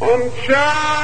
I'm shy.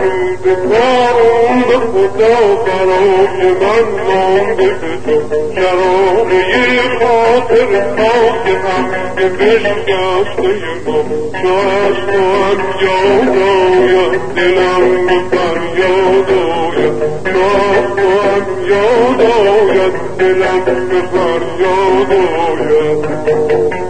درود کارم به خدا برای من مانده به شراره خاطر خاک هم که بشکسته ما تو از تو یاد آید دلم به فریاد آید تو از تو یاد آید دلم به فریاد آید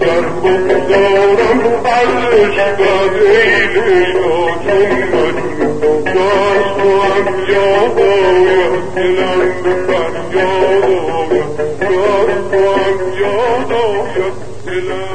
Canım barışa geliyor canım Dostum yol oluyor Dilendim ben yol oluyor Dostum yol oluyor